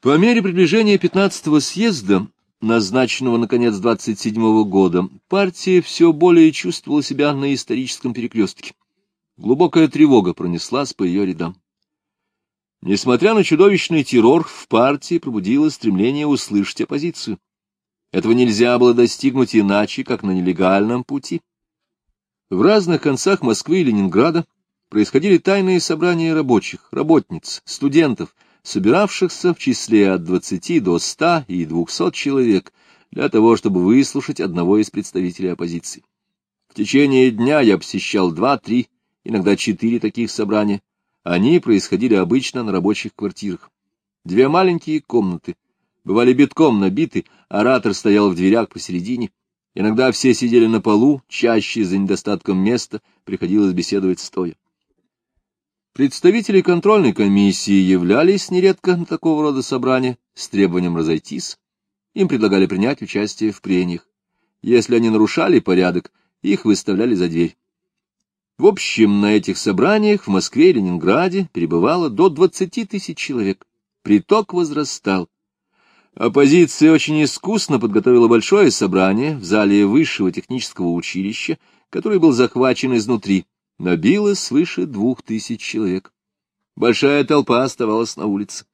По мере приближения 15-го съезда, назначенного на конец 27-го года, партия все более чувствовала себя на историческом перекрестке. Глубокая тревога пронеслась по ее рядам. Несмотря на чудовищный террор, в партии пробудилось стремление услышать оппозицию. Этого нельзя было достигнуть иначе, как на нелегальном пути. В разных концах Москвы и Ленинграда происходили тайные собрания рабочих, работниц, студентов, собиравшихся в числе от 20 до 100 и 200 человек для того, чтобы выслушать одного из представителей оппозиции. В течение дня я посещал два-три, иногда четыре таких собрания. Они происходили обычно на рабочих квартирах. Две маленькие комнаты бывали битком набиты, оратор стоял в дверях посередине, Иногда все сидели на полу, чаще за недостатком места приходилось беседовать стоя. Представители контрольной комиссии являлись нередко на такого рода собрания с требованием разойтись. Им предлагали принять участие в прениях. Если они нарушали порядок, их выставляли за дверь. В общем, на этих собраниях в Москве и Ленинграде перебывало до 20 тысяч человек. Приток возрастал. Оппозиция очень искусно подготовила большое собрание в зале высшего технического училища, который был захвачен изнутри. Набилось свыше двух тысяч человек. Большая толпа оставалась на улице.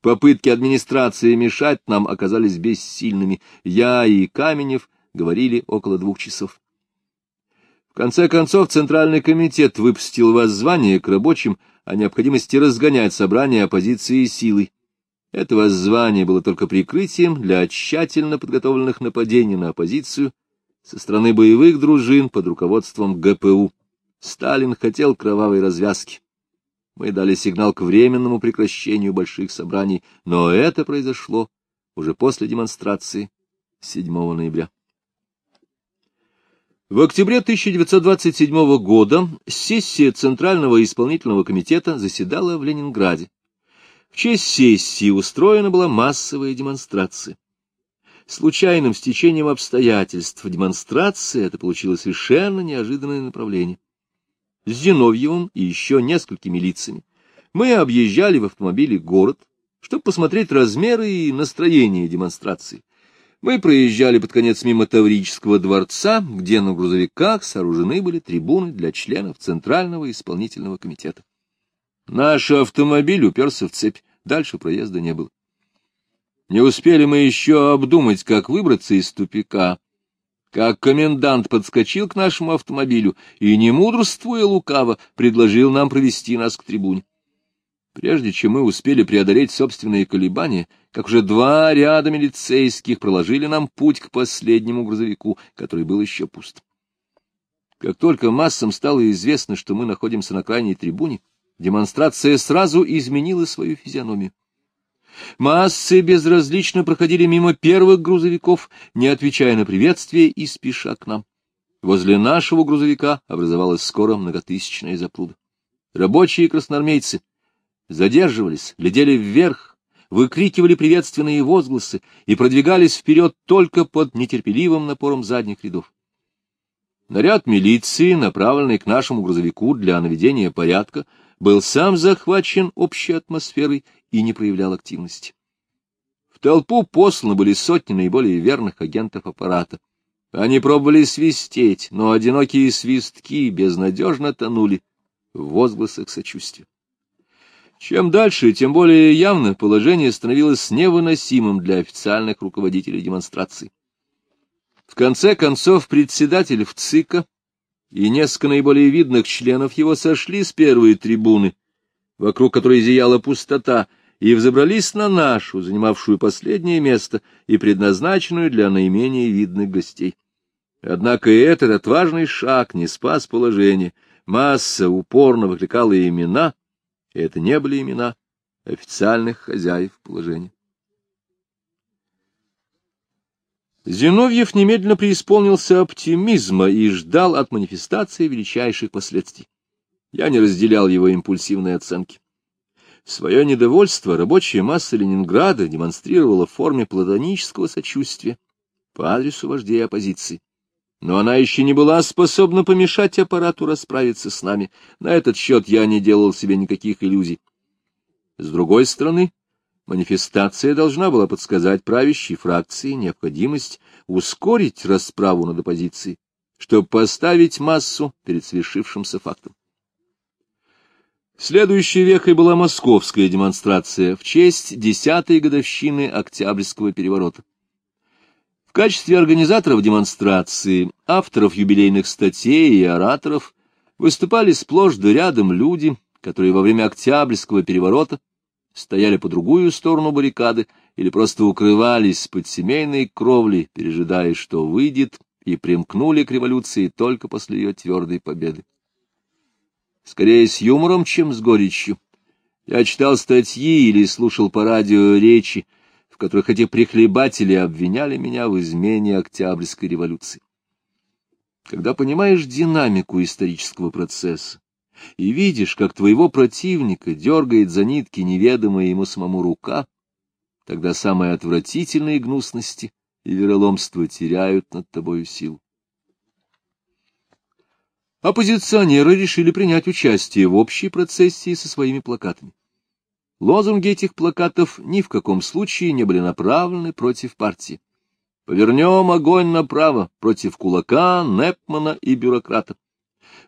Попытки администрации мешать нам оказались бессильными. Я и Каменев говорили около двух часов. В конце концов, Центральный комитет выпустил воззвание к рабочим о необходимости разгонять собрание оппозиции силой. Это воззвание было только прикрытием для тщательно подготовленных нападений на оппозицию со стороны боевых дружин под руководством ГПУ. Сталин хотел кровавой развязки. Мы дали сигнал к временному прекращению больших собраний, но это произошло уже после демонстрации 7 ноября. В октябре 1927 года сессия Центрального исполнительного комитета заседала в Ленинграде. В честь сессии устроена была массовая демонстрация. Случайным стечением обстоятельств демонстрация это получило совершенно неожиданное направление. С Зиновьевым и еще несколькими лицами мы объезжали в автомобиле город, чтобы посмотреть размеры и настроение демонстрации. Мы проезжали под конец мимо Таврического дворца, где на грузовиках сооружены были трибуны для членов Центрального исполнительного комитета. Наш автомобиль уперся в цепь, дальше проезда не было. Не успели мы еще обдумать, как выбраться из тупика, как комендант подскочил к нашему автомобилю и, не мудрствуя лукаво, предложил нам провести нас к трибуне. Прежде чем мы успели преодолеть собственные колебания, как уже два ряда милицейских проложили нам путь к последнему грузовику, который был еще пуст. Как только массам стало известно, что мы находимся на крайней трибуне, демонстрация сразу изменила свою физиономию. Массы безразлично проходили мимо первых грузовиков, не отвечая на приветствие и спеша к нам. Возле нашего грузовика образовалась скоро многотысячная запруда. Рабочие красноармейцы задерживались, глядели вверх, выкрикивали приветственные возгласы и продвигались вперед только под нетерпеливым напором задних рядов. Наряд милиции, направленный к нашему грузовику для наведения порядка, был сам захвачен общей атмосферой и не проявлял активности. В толпу посланы были сотни наиболее верных агентов аппарата. Они пробовали свистеть, но одинокие свистки безнадежно тонули в возгласах сочувствия. Чем дальше, тем более явно положение становилось невыносимым для официальных руководителей демонстраций. В конце концов, председатель ВЦИКа и несколько наиболее видных членов его сошли с первой трибуны, вокруг которой зияла пустота, и взобрались на нашу, занимавшую последнее место и предназначенную для наименее видных гостей. Однако и этот отважный шаг не спас положение. Масса упорно выкликала имена, и это не были имена официальных хозяев положения. Зиновьев немедленно преисполнился оптимизма и ждал от манифестации величайших последствий. Я не разделял его импульсивной оценки. Свое недовольство рабочая масса Ленинграда демонстрировала в форме платонического сочувствия по адресу вождей оппозиции. Но она еще не была способна помешать аппарату расправиться с нами. На этот счет я не делал себе никаких иллюзий. С другой стороны, Манифестация должна была подсказать правящей фракции необходимость ускорить расправу над оппозицией, чтобы поставить массу перед свершившимся фактом. Следующей вехой была московская демонстрация в честь десятой годовщины Октябрьского переворота. В качестве организаторов демонстрации, авторов юбилейных статей и ораторов выступали сплошь да рядом люди, которые во время Октябрьского переворота стояли по другую сторону баррикады или просто укрывались под семейной кровлей, пережидая, что выйдет, и примкнули к революции только после ее твердой победы. Скорее с юмором, чем с горечью. Я читал статьи или слушал по радио речи, в которых эти прихлебатели обвиняли меня в измене Октябрьской революции. Когда понимаешь динамику исторического процесса, и видишь, как твоего противника дергает за нитки неведомая ему самому рука, тогда самые отвратительные гнусности и вероломство теряют над тобою силу. Оппозиционеры решили принять участие в общей процессии со своими плакатами. Лозунги этих плакатов ни в каком случае не были направлены против партии. Повернем огонь направо против кулака, Непмана и бюрократа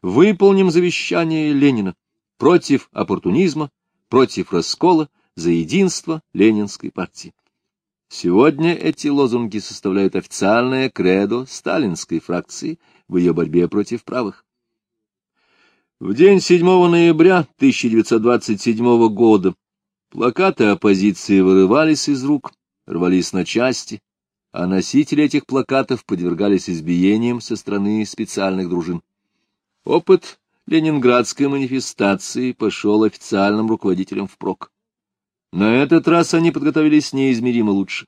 выполним завещание Ленина против оппортунизма, против раскола, за единство Ленинской партии. Сегодня эти лозунги составляют официальное кредо сталинской фракции в ее борьбе против правых. В день 7 ноября 1927 года плакаты оппозиции вырывались из рук, рвались на части, а носители этих плакатов подвергались избиениям со стороны специальных дружин. Опыт ленинградской манифестации пошел официальным руководителям впрок. На этот раз они подготовились неизмеримо лучше.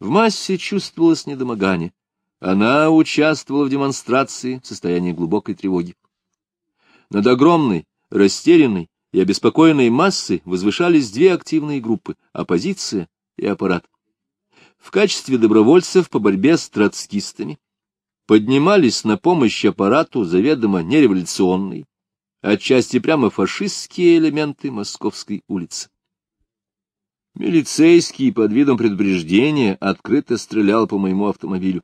В массе чувствовалось недомогание. Она участвовала в демонстрации в состоянии глубокой тревоги. Над огромной, растерянной и обеспокоенной массой возвышались две активные группы — оппозиция и аппарат. В качестве добровольцев по борьбе с троцкистами поднимались на помощь аппарату заведомо нереволюционные, отчасти прямо фашистские элементы Московской улицы. Милицейский под видом предупреждения открыто стрелял по моему автомобилю.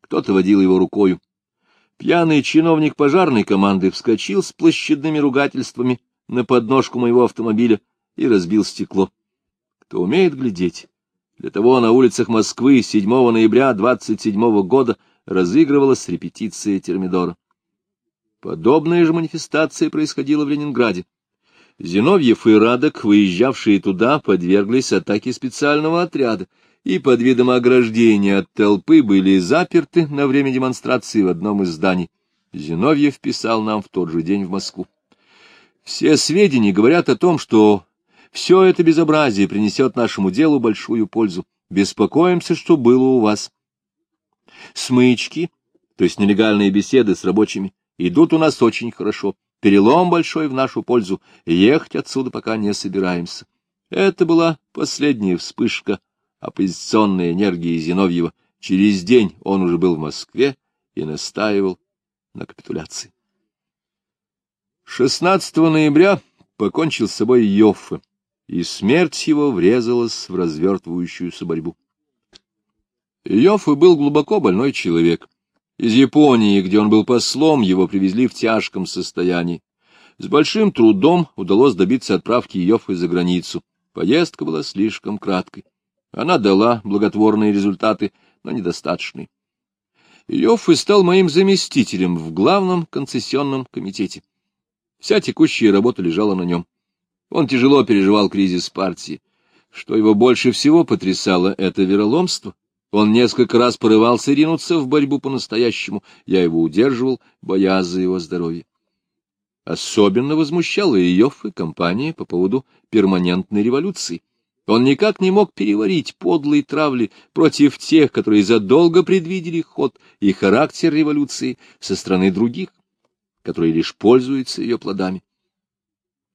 Кто-то водил его рукою. Пьяный чиновник пожарной команды вскочил с площадными ругательствами на подножку моего автомобиля и разбил стекло. Кто умеет глядеть? Для того на улицах Москвы 7 ноября 27 года разыгрывалась репетиция Термидора. Подобная же манифестация происходила в Ленинграде. Зиновьев и Радок, выезжавшие туда, подверглись атаке специального отряда и под видом ограждения от толпы были заперты на время демонстрации в одном из зданий. Зиновьев писал нам в тот же день в Москву. Все сведения говорят о том, что все это безобразие принесет нашему делу большую пользу. Беспокоимся, что было у вас. Смычки, то есть нелегальные беседы с рабочими, идут у нас очень хорошо. Перелом большой в нашу пользу. Ехать отсюда пока не собираемся. Это была последняя вспышка оппозиционной энергии Зиновьева. Через день он уже был в Москве и настаивал на капитуляции. 16 ноября покончил с собой Йоффе, и смерть его врезалась в развертывающуюся борьбу. Йоффе был глубоко больной человек. Из Японии, где он был послом, его привезли в тяжком состоянии. С большим трудом удалось добиться отправки Йоффе за границу. Поездка была слишком краткой. Она дала благотворные результаты, но недостаточные. Йоффе стал моим заместителем в главном концессионном комитете. Вся текущая работа лежала на нем. Он тяжело переживал кризис партии. Что его больше всего потрясало, это вероломство. Он несколько раз порывался ринуться в борьбу по-настоящему. Я его удерживал, боясь за его здоровье. Особенно возмущала ее и компания по поводу перманентной революции. Он никак не мог переварить подлые травли против тех, которые задолго предвидели ход и характер революции со стороны других, которые лишь пользуются ее плодами.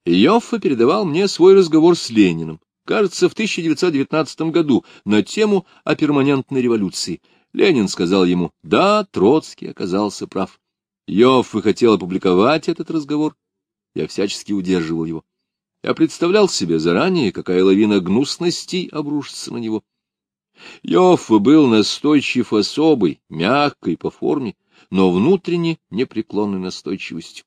Йоффе передавал мне свой разговор с Лениным кажется, в 1919 году, на тему о перманентной революции. Ленин сказал ему, да, Троцкий оказался прав. Йоффе хотел опубликовать этот разговор, я всячески удерживал его. Я представлял себе заранее, какая лавина гнусностей обрушится на него. Йоффе был настойчив особой, мягкой по форме, но внутренне непреклонной настойчивостью.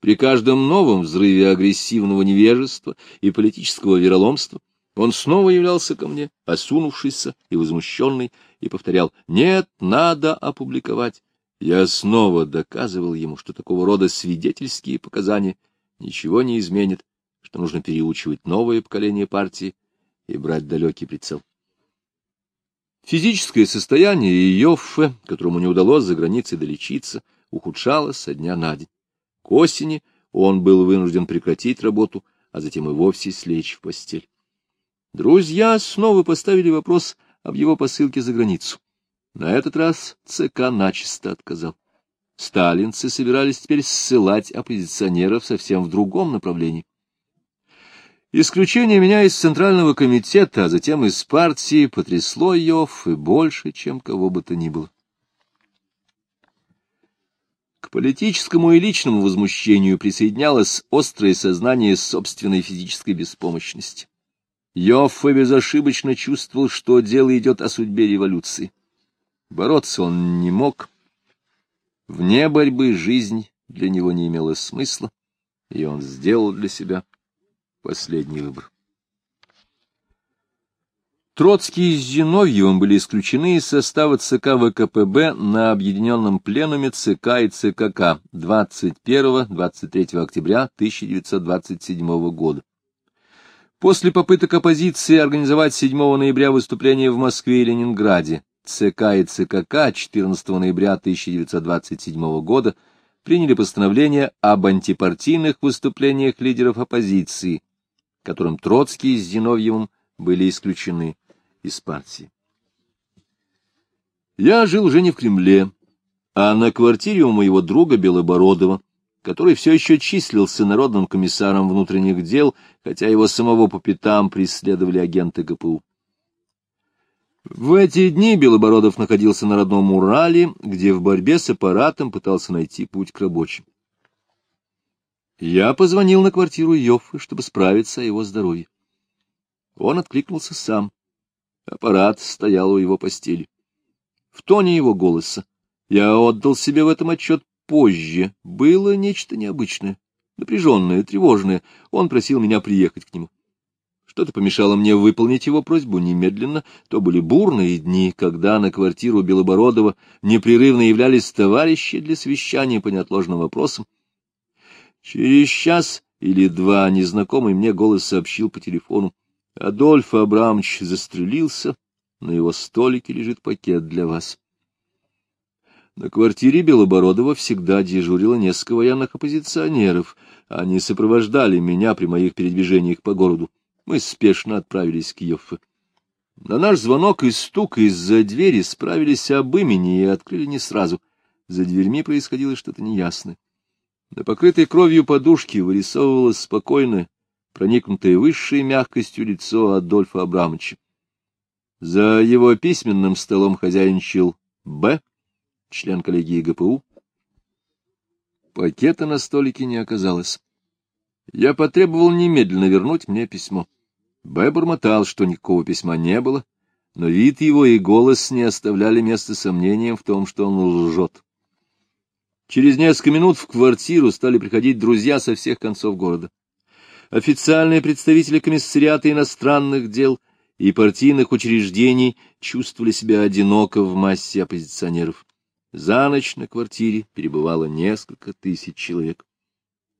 При каждом новом взрыве агрессивного невежества и политического вероломства он снова являлся ко мне, осунувшийся и возмущенный, и повторял «Нет, надо опубликовать». Я снова доказывал ему, что такого рода свидетельские показания ничего не изменят, что нужно переучивать новое поколение партии и брать далекий прицел. Физическое состояние Йоффе, которому не удалось за границей долечиться, ухудшалось со дня на день. К осени он был вынужден прекратить работу, а затем и вовсе слечь в постель. Друзья снова поставили вопрос об его посылке за границу. На этот раз ЦК начисто отказал. Сталинцы собирались теперь ссылать оппозиционеров совсем в другом направлении. Исключение меня из Центрального комитета, а затем из партии, потрясло Йов и больше, чем кого бы то ни было. К политическому и личному возмущению присоединялось острое сознание собственной физической беспомощности. Йоффе безошибочно чувствовал, что дело идет о судьбе революции. Бороться он не мог. Вне борьбы жизнь для него не имела смысла, и он сделал для себя последний выбор. Троцкий с Зиновьевым были исключены из состава ЦК ВКПБ на объединенном пленуме ЦК и ЦКК 21-23 октября 1927 года. После попыток оппозиции организовать 7 ноября выступление в Москве и Ленинграде, ЦК и ЦКК 14 ноября 1927 года приняли постановление об антипартийных выступлениях лидеров оппозиции, которым Троцкий с Зиновьевым были исключены из партии. Я жил уже не в Кремле, а на квартире у моего друга Белобородова, который все еще числился народным комиссаром внутренних дел, хотя его самого по пятам преследовали агенты ГПУ. В эти дни Белобородов находился на родном Урале, где в борьбе с аппаратом пытался найти путь к рабочим. Я позвонил на квартиру Йоффы, чтобы справиться о его здоровье. Он откликнулся сам. Аппарат стоял у его постели. В тоне его голоса я отдал себе в этом отчет позже. Было нечто необычное, напряженное, тревожное. Он просил меня приехать к нему. Что-то помешало мне выполнить его просьбу немедленно. То были бурные дни, когда на квартиру Белобородова непрерывно являлись товарищи для совещания по неотложным вопросам. Через час или два незнакомый мне голос сообщил по телефону. Адольф Абрамович застрелился, на его столике лежит пакет для вас. На квартире Белобородова всегда дежурило несколько военных оппозиционеров. Они сопровождали меня при моих передвижениях по городу. Мы спешно отправились к Йоффе. На наш звонок и стук из-за двери справились об имени и открыли не сразу. За дверьми происходило что-то неясное. На покрытой кровью подушке вырисовывалось спокойное, проникнутое высшей мягкостью лицо Адольфа Абрамовича. За его письменным столом хозяйничал Б., член коллегии ГПУ. Пакета на столике не оказалось. Я потребовал немедленно вернуть мне письмо. Б. бормотал, что никакого письма не было, но вид его и голос не оставляли места сомнениям в том, что он лжет. Через несколько минут в квартиру стали приходить друзья со всех концов города. Официальные представители комиссариата иностранных дел и партийных учреждений чувствовали себя одиноко в массе оппозиционеров. За ночь на квартире перебывало несколько тысяч человек.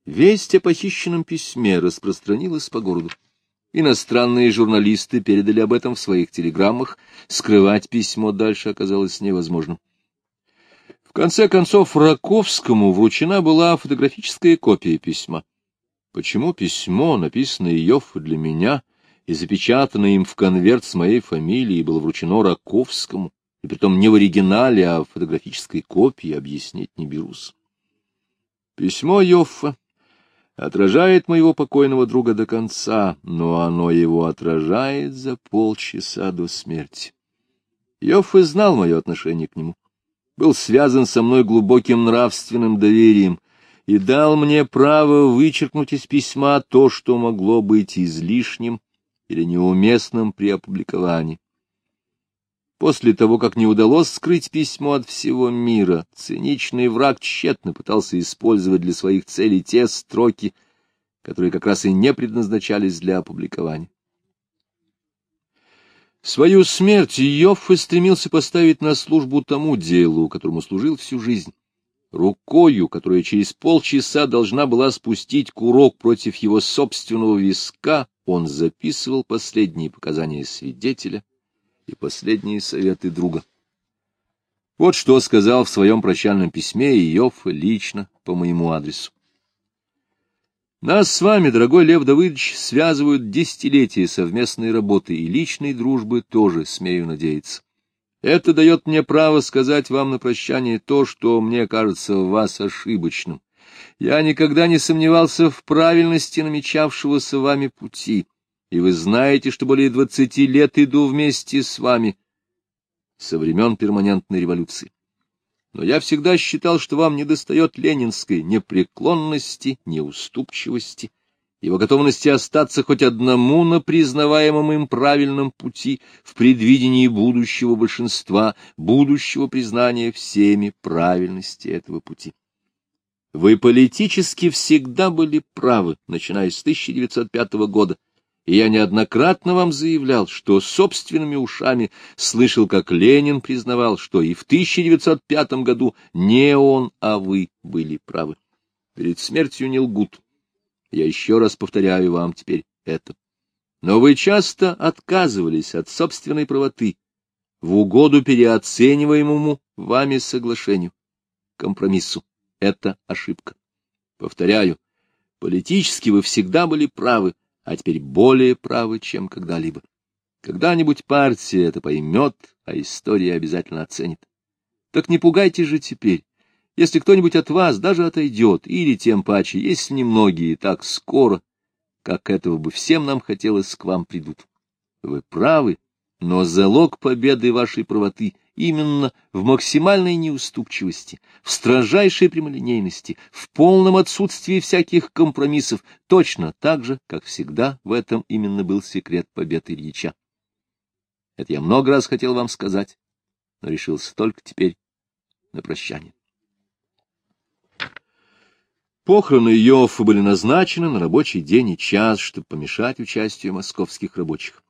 Весть о похищенном письме распространилась по городу. Иностранные журналисты передали об этом в своих телеграммах, скрывать письмо дальше оказалось невозможным. В конце концов, Раковскому вручена была фотографическая копия письма. Почему письмо, написанное Йоффе для меня и запечатанное им в конверт с моей фамилией, было вручено Раковскому, и притом не в оригинале, а в фотографической копии, объяснить не берусь. Письмо Йоффе отражает моего покойного друга до конца, но оно его отражает за полчаса до смерти. Йоффе знал мое отношение к нему был связан со мной глубоким нравственным доверием и дал мне право вычеркнуть из письма то, что могло быть излишним или неуместным при опубликовании. После того, как не удалось скрыть письмо от всего мира, циничный враг тщетно пытался использовать для своих целей те строки, которые как раз и не предназначались для опубликования. Свою смерть Йоффе стремился поставить на службу тому делу, которому служил всю жизнь. Рукою, которая через полчаса должна была спустить курок против его собственного виска, он записывал последние показания свидетеля и последние советы друга. Вот что сказал в своем прощальном письме Йоффе лично по моему адресу. Нас с вами, дорогой Лев Давыдович, связывают десятилетия совместной работы и личной дружбы тоже, смею надеяться. Это дает мне право сказать вам на прощание то, что мне кажется в вас ошибочным. Я никогда не сомневался в правильности намечавшегося вами пути, и вы знаете, что более двадцати лет иду вместе с вами со времен перманентной революции но я всегда считал, что вам недостает ленинской непреклонности, неуступчивости, его готовности остаться хоть одному на признаваемом им правильном пути в предвидении будущего большинства, будущего признания всеми правильности этого пути. Вы политически всегда были правы, начиная с 1905 года, и я неоднократно вам заявлял, что собственными ушами слышал, как Ленин признавал, что и в 1905 году не он, а вы были правы. Перед смертью не лгут. Я еще раз повторяю вам теперь это. Но вы часто отказывались от собственной правоты в угоду переоцениваемому вами соглашению, компромиссу. Это ошибка. Повторяю, политически вы всегда были правы, а теперь более правы, чем когда-либо. Когда-нибудь партия это поймет, а история обязательно оценит. Так не пугайте же теперь. Если кто-нибудь от вас даже отойдет, или тем паче, если немногие так скоро, как этого бы всем нам хотелось, к вам придут. Вы правы, но залог победы вашей правоты именно в максимальной неуступчивости, в строжайшей прямолинейности, в полном отсутствии всяких компромиссов, точно так же, как всегда в этом именно был секрет победы Ильича. Это я много раз хотел вам сказать, но решился только теперь на прощание. Похороны Йоффа были назначены на рабочий день и час, чтобы помешать участию московских рабочих.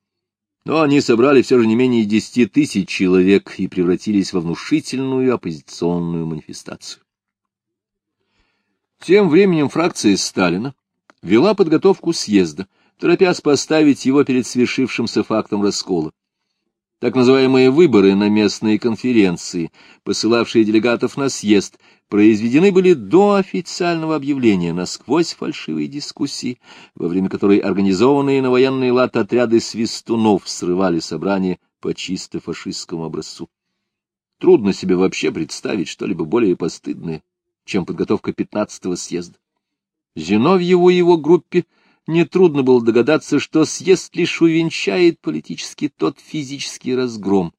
Но они собрали все же не менее десяти тысяч человек и превратились во внушительную оппозиционную манифестацию. Тем временем фракция Сталина вела подготовку съезда, торопясь поставить его перед свершившимся фактом раскола. Так называемые выборы на местные конференции, посылавшие делегатов на съезд, произведены были до официального объявления насквозь фальшивой дискуссии, во время которой организованные на военный лад отряды свистунов срывали собрание по чисто фашистскому образцу. Трудно себе вообще представить что-либо более постыдное, чем подготовка пятнадцатого съезда. Зиновьеву и его группе нетрудно было догадаться, что съезд лишь увенчает политически тот физический разгром,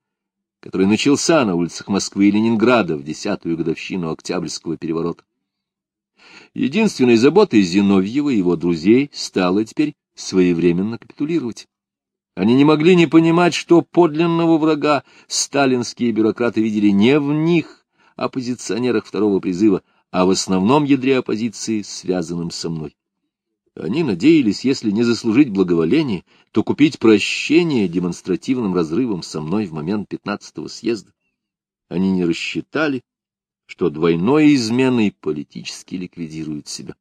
который начался на улицах Москвы и Ленинграда в десятую годовщину Октябрьского переворота. Единственной заботой Зиновьева и его друзей стало теперь своевременно капитулировать. Они не могли не понимать, что подлинного врага сталинские бюрократы видели не в них, оппозиционерах второго призыва, а в основном ядре оппозиции, связанном со мной. Они надеялись, если не заслужить благоволение, то купить прощение демонстративным разрывом со мной в момент пятнадцатого съезда. Они не рассчитали, что двойной изменой политически ликвидируют себя.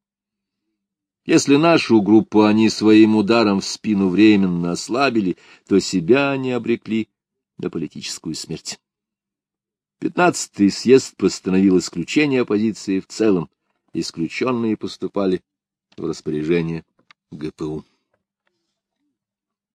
Если нашу группу они своим ударом в спину временно ослабили, то себя они обрекли на политическую смерть. Пятнадцатый съезд постановил исключение оппозиции в целом. Исключенные поступали в распоряжение ГПУ.